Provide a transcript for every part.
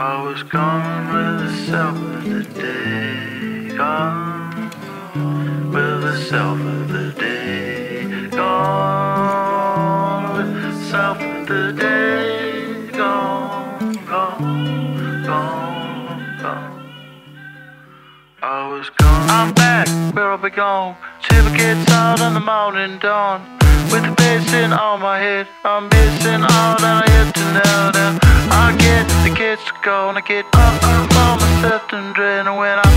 I was gone with the self of the day. Gone with the self of the day. Gone with the self of the day. Gone, gone, gone, gone. I was gone. I'm back where I belong. Silver gets out in the morning dawn. With the bass in on my head, I'm missing all that I had to know. Now the kids to go and I get up, on myself and drain. When I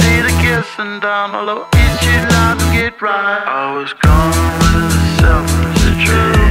see the kissing down, although each not to get right. I was gone with the self of